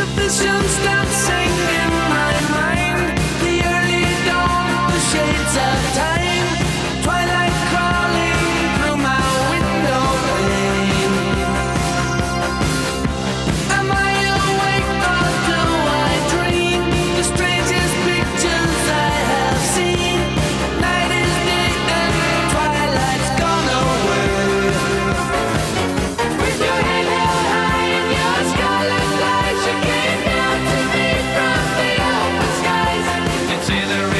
the visions that there is